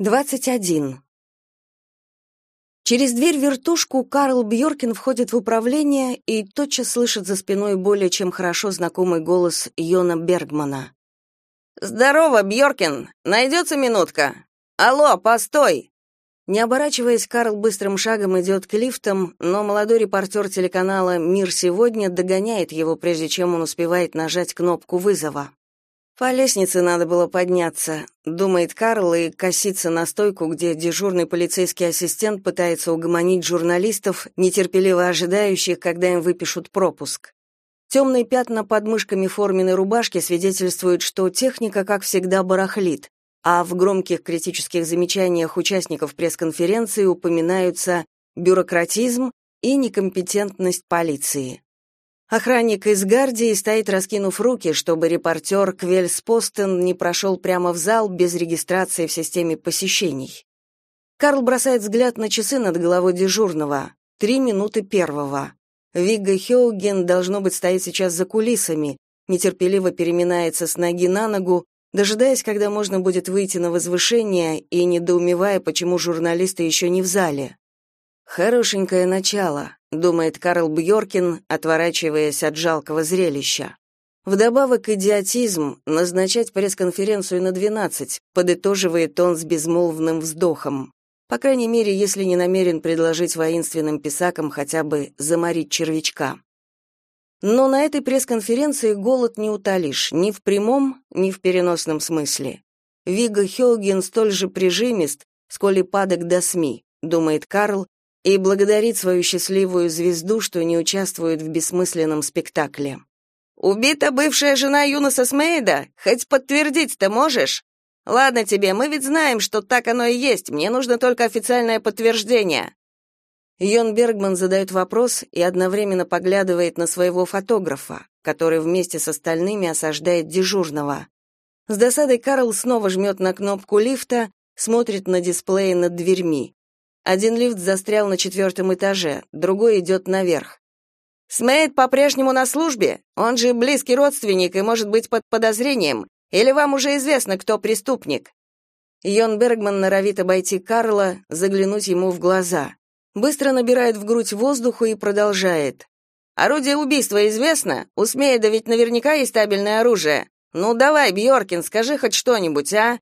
21. Через дверь-вертушку Карл Бьоркин входит в управление и тотчас слышит за спиной более чем хорошо знакомый голос Йона Бергмана. «Здорово, Бьоркин! Найдется минутка? Алло, постой!» Не оборачиваясь, Карл быстрым шагом идет к лифтам, но молодой репортер телеканала «Мир сегодня» догоняет его, прежде чем он успевает нажать кнопку вызова. По лестнице надо было подняться, думает Карл и косится на стойку, где дежурный полицейский ассистент пытается угомонить журналистов, нетерпеливо ожидающих, когда им выпишут пропуск. Темные пятна под мышками форменной рубашки свидетельствуют, что техника, как всегда, барахлит, а в громких критических замечаниях участников пресс-конференции упоминаются бюрократизм и некомпетентность полиции. Охранник из гардии стоит, раскинув руки, чтобы репортер Квельс Постен не прошел прямо в зал без регистрации в системе посещений. Карл бросает взгляд на часы над головой дежурного. Три минуты первого. Вигга Хеуген, должно быть, стоит сейчас за кулисами, нетерпеливо переминается с ноги на ногу, дожидаясь, когда можно будет выйти на возвышение и недоумевая, почему журналисты еще не в зале. Хорошенькое начало думает Карл Бьоркин, отворачиваясь от жалкого зрелища. Вдобавок идиотизм назначать пресс-конференцию на 12, подытоживает он с безмолвным вздохом. По крайней мере, если не намерен предложить воинственным писакам хотя бы заморить червячка. Но на этой пресс-конференции голод не утолишь ни в прямом, ни в переносном смысле. Вига Хёген столь же прижимист, сколь и падок до СМИ, думает Карл, и благодарит свою счастливую звезду, что не участвует в бессмысленном спектакле. «Убита бывшая жена Юноса Смейда? Хоть подтвердить-то можешь? Ладно тебе, мы ведь знаем, что так оно и есть, мне нужно только официальное подтверждение». Йон Бергман задает вопрос и одновременно поглядывает на своего фотографа, который вместе с остальными осаждает дежурного. С досадой Карл снова жмет на кнопку лифта, смотрит на дисплей над дверьми. Один лифт застрял на четвертом этаже, другой идет наверх. Смейт по-прежнему на службе? Он же близкий родственник и может быть под подозрением. Или вам уже известно, кто преступник?» Йон Бергман норовит обойти Карла, заглянуть ему в глаза. Быстро набирает в грудь воздуху и продолжает. «Орудие убийства известно? У Смейда ведь наверняка есть стабильное оружие. Ну давай, Бьоркин, скажи хоть что-нибудь, а?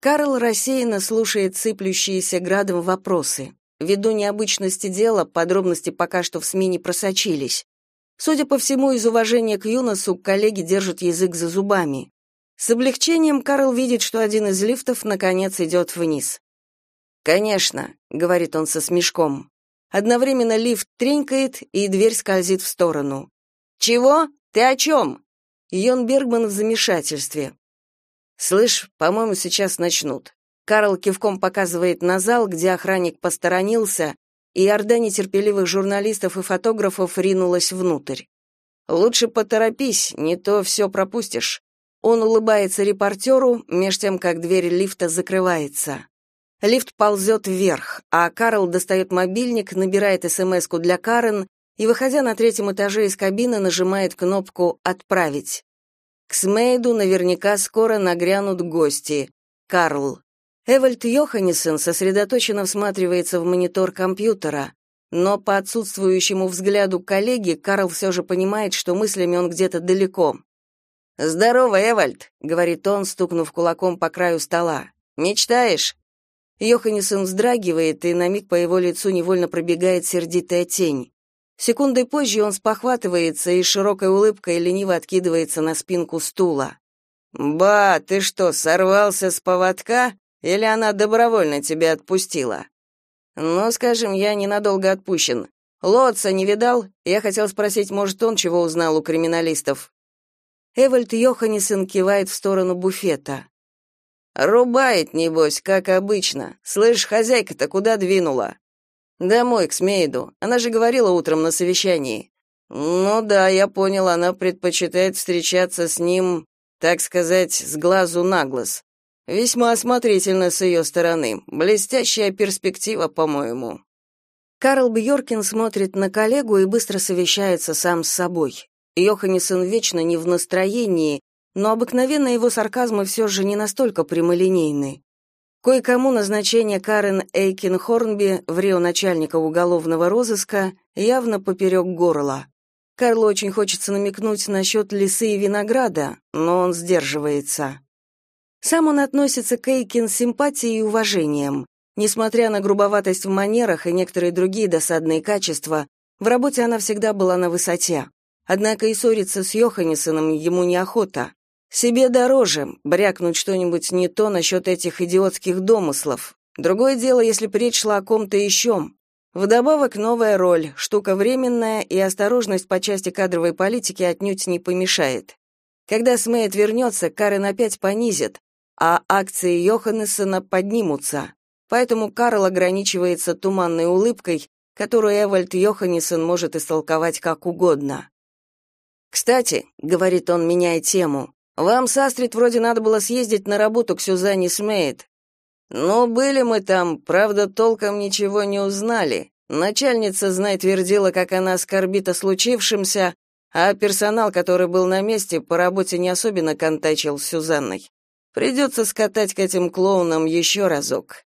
Карл рассеянно слушает сыплющиеся градом вопросы. Ввиду необычности дела, подробности пока что в СМИ не просочились. Судя по всему, из уважения к Юносу коллеги держат язык за зубами. С облегчением Карл видит, что один из лифтов наконец идет вниз. «Конечно», — говорит он со смешком. Одновременно лифт тренькает, и дверь скользит в сторону. «Чего? Ты о чем?» Йон Бергман в замешательстве. «Слышь, по-моему, сейчас начнут». Карл кивком показывает на зал, где охранник посторонился, и орда нетерпеливых журналистов и фотографов ринулась внутрь. «Лучше поторопись, не то все пропустишь». Он улыбается репортеру, меж тем, как дверь лифта закрывается. Лифт ползет вверх, а Карл достает мобильник, набирает СМС-ку для Карен и, выходя на третьем этаже из кабины, нажимает кнопку «Отправить». К Смейду наверняка скоро нагрянут гости. Карл. Эвальд Йоханнесен сосредоточенно всматривается в монитор компьютера, но по отсутствующему взгляду коллеги Карл все же понимает, что мыслями он где-то далеко. «Здорово, Эвальд», — говорит он, стукнув кулаком по краю стола. «Мечтаешь?» Йоханнесен вздрагивает, и на миг по его лицу невольно пробегает сердитая тень. Секундой позже он спохватывается и широкой улыбкой лениво откидывается на спинку стула. «Ба, ты что, сорвался с поводка? Или она добровольно тебя отпустила?» «Ну, скажем, я ненадолго отпущен. Лотца не видал? Я хотел спросить, может, он чего узнал у криминалистов?» Эвальд Йоханнесен кивает в сторону буфета. «Рубает, небось, как обычно. Слышь, хозяйка-то куда двинула?» Домой, к Смейду. Она же говорила утром на совещании. Ну да, я понял, она предпочитает встречаться с ним, так сказать, с глазу на глаз. Весьма осмотрительно с ее стороны. Блестящая перспектива, по-моему. Карл Бьоркин смотрит на коллегу и быстро совещается сам с собой. Йоханнесен вечно не в настроении, но обыкновенно его сарказмы все же не настолько прямолинейны. Кое-кому назначение Карен Эйкин Хорнби в Рио начальника уголовного розыска явно поперек горла. Карлу очень хочется намекнуть насчет лисы и винограда, но он сдерживается. Сам он относится к Эйкин с симпатией и уважением. Несмотря на грубоватость в манерах и некоторые другие досадные качества, в работе она всегда была на высоте. Однако и ссориться с Йоханнесоном ему неохота. Себе дороже брякнуть что-нибудь не то насчет этих идиотских домыслов. Другое дело, если речь шла о ком-то еще. Вдобавок новая роль, штука временная, и осторожность по части кадровой политики отнюдь не помешает. Когда Смейт вернется, Карен опять понизит, а акции Йоханнесона поднимутся. Поэтому Карл ограничивается туманной улыбкой, которую Эвальд Йоханнессон может истолковать как угодно. «Кстати», — говорит он, меняя тему, вам с Астрид вроде надо было съездить на работу к Сюзанне Смейт. Но были мы там, правда, толком ничего не узнали. Начальница, знай, твердила, как она скорбит о случившемся, а персонал, который был на месте, по работе не особенно контачил с Сюзанной. Придется скатать к этим клоунам еще разок.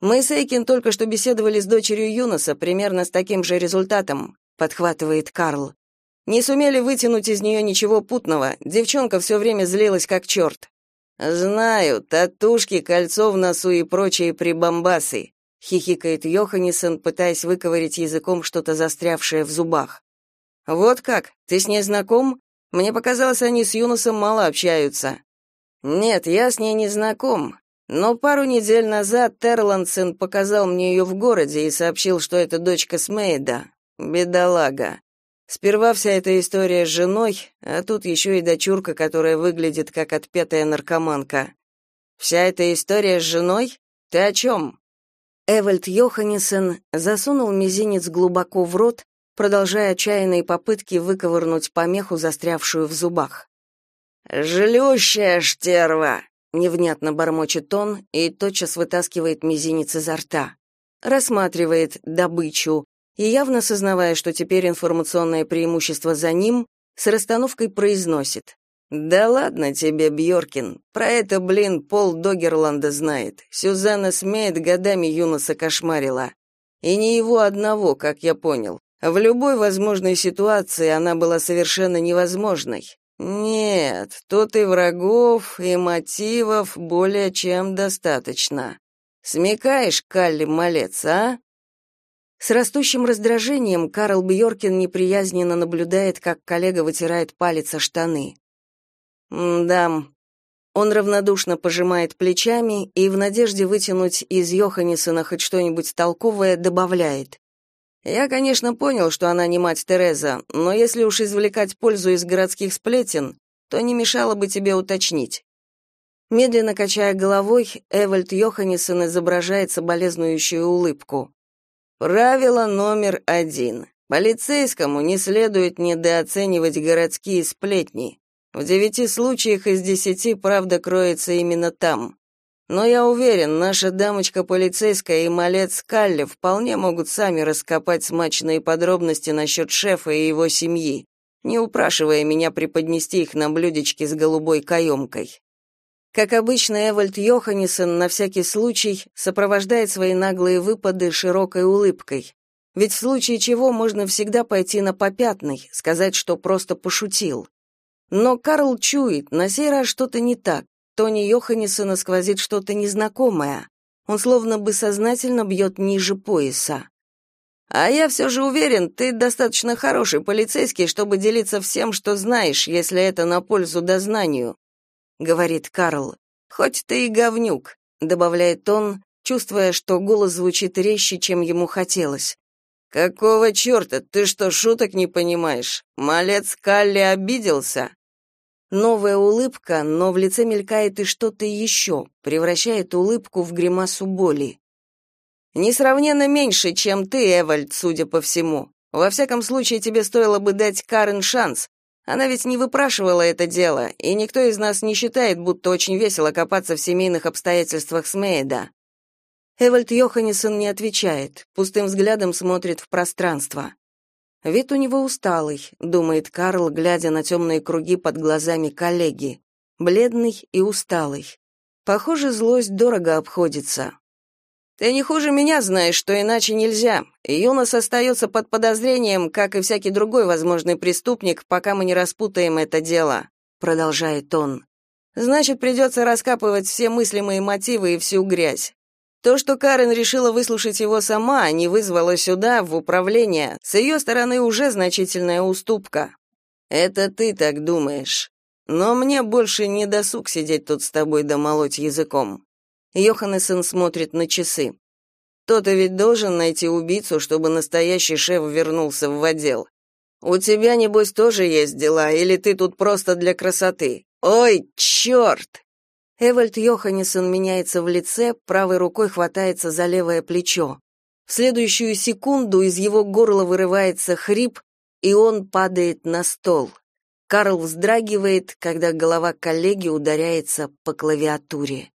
Мы с Эйкин только что беседовали с дочерью Юноса, примерно с таким же результатом, подхватывает Карл. Не сумели вытянуть из нее ничего путного. Девчонка все время злилась как черт. Знаю, татушки, кольцо в носу и прочие прибамбасы, хихикает Йоханнесен, пытаясь выковырять языком что-то застрявшее в зубах. Вот как? Ты с ней знаком? Мне показалось, они с Юнусом мало общаются. Нет, я с ней не знаком. Но пару недель назад Терландсен показал мне ее в городе и сообщил, что это дочка Смейда. Бедолага. Сперва вся эта история с женой, а тут еще и дочурка, которая выглядит как отпетая наркоманка. Вся эта история с женой? Ты о чем?» Эвальд Йоханнесен засунул мизинец глубоко в рот, продолжая отчаянные попытки выковырнуть помеху, застрявшую в зубах. «Жлющая штерва!» — невнятно бормочет он и тотчас вытаскивает мизинец изо рта. Рассматривает добычу, и явно сознавая, что теперь информационное преимущество за ним, с расстановкой произносит: "Да ладно тебе, Бьоркин. Про это, блин, пол Догерланда знает. Сюзанна смеет годами Юноса кошмарила. И не его одного, как я понял. В любой возможной ситуации она была совершенно невозможной. Нет, тут и врагов, и мотивов более чем достаточно. Смекаешь, Калли Малец, а? С растущим раздражением Карл Бьоркин неприязненно наблюдает, как коллега вытирает палец о штаны. «Да». Он равнодушно пожимает плечами и в надежде вытянуть из Йоханнесона хоть что-нибудь толковое добавляет. «Я, конечно, понял, что она не мать Тереза, но если уж извлекать пользу из городских сплетен, то не мешало бы тебе уточнить». Медленно качая головой, Эвальд Йоханнессон изображает соболезнующую улыбку. Правило номер один. Полицейскому не следует недооценивать городские сплетни. В девяти случаях из десяти правда кроется именно там. Но я уверен, наша дамочка полицейская и малец Калли вполне могут сами раскопать смачные подробности насчет шефа и его семьи, не упрашивая меня преподнести их на блюдечке с голубой каемкой. Как обычно, Эвальд Йоханнесен на всякий случай сопровождает свои наглые выпады широкой улыбкой. Ведь в случае чего можно всегда пойти на попятный, сказать, что просто пошутил. Но Карл чует, на сей раз что-то не так. Тони Йоханнесена сквозит что-то незнакомое. Он словно бы сознательно бьет ниже пояса. А я все же уверен, ты достаточно хороший полицейский, чтобы делиться всем, что знаешь, если это на пользу дознанию говорит Карл. Хоть ты и говнюк, добавляет он, чувствуя, что голос звучит резче, чем ему хотелось. Какого черта? Ты что, шуток не понимаешь? Малец Калли обиделся. Новая улыбка, но в лице мелькает и что-то еще, превращает улыбку в гримасу боли. Несравненно меньше, чем ты, Эвальд, судя по всему. Во всяком случае, тебе стоило бы дать Карен шанс, она ведь не выпрашивала это дело, и никто из нас не считает, будто очень весело копаться в семейных обстоятельствах Смейда. Эвальд Йоханнессон не отвечает, пустым взглядом смотрит в пространство. Вид у него усталый, думает Карл, глядя на темные круги под глазами коллеги. Бледный и усталый. Похоже, злость дорого обходится. Ты не хуже меня знаешь, что иначе нельзя. Юнос остается под подозрением, как и всякий другой возможный преступник, пока мы не распутаем это дело, продолжает он. Значит, придется раскапывать все мыслимые мотивы и всю грязь. То, что Карен решила выслушать его сама, а не вызвала сюда, в управление, с ее стороны уже значительная уступка. Это ты так думаешь. Но мне больше не досуг сидеть тут с тобой да молоть языком. Йоханнесен смотрит на часы. Кто-то ведь должен найти убийцу, чтобы настоящий шеф вернулся в отдел. У тебя, небось, тоже есть дела, или ты тут просто для красоты? Ой, черт!» Эвальд Йоханнесен меняется в лице, правой рукой хватается за левое плечо. В следующую секунду из его горла вырывается хрип, и он падает на стол. Карл вздрагивает, когда голова коллеги ударяется по клавиатуре.